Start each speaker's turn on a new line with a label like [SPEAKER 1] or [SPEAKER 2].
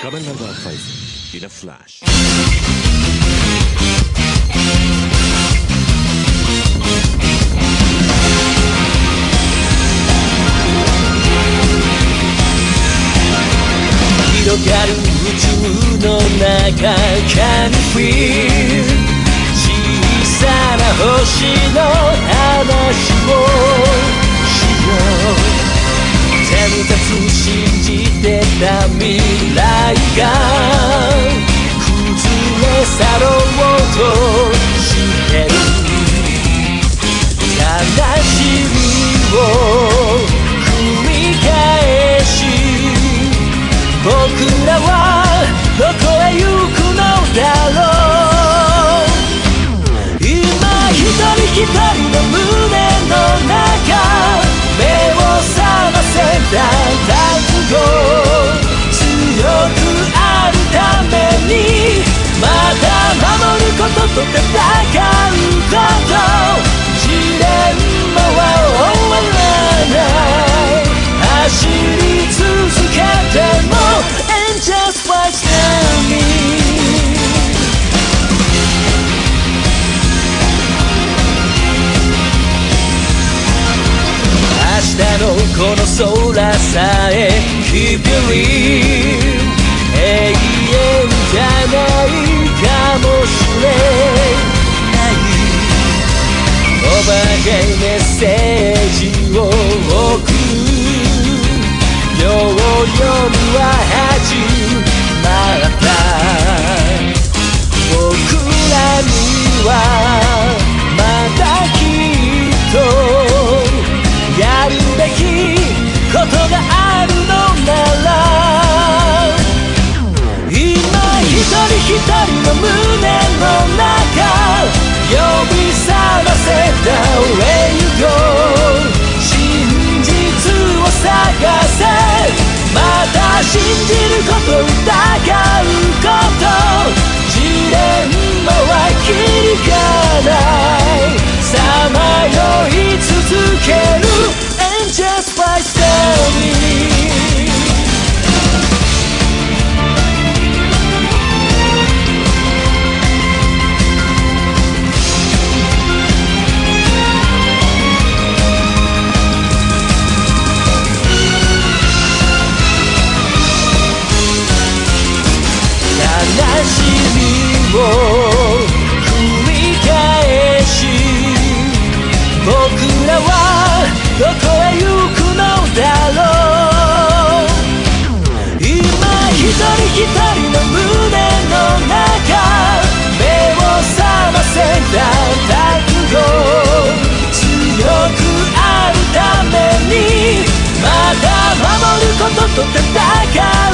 [SPEAKER 1] 仮面ライダーファイズ in a flash
[SPEAKER 2] 広がる宇宙の中 Can you feel 小さな星の話を。じてた未来が崩れ去ろうと戦うこと試練もは終わらない走り続けても And just like me 明日のこの空さえ Keep your real メッセージを送る。秒を読むわと疑うこと一人一人の胸の中目を覚ませた覚悟。強くあるためにまだ守ることと戦う